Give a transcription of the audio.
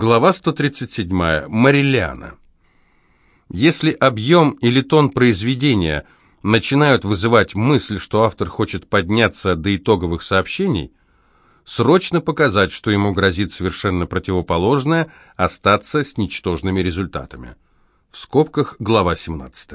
Глава 137. Марилиана. Если объем или тон произведения начинают вызывать мысль, что автор хочет подняться до итоговых сообщений, срочно показать, что ему грозит совершенно противоположное – остаться с ничтожными результатами. В скобках глава 17.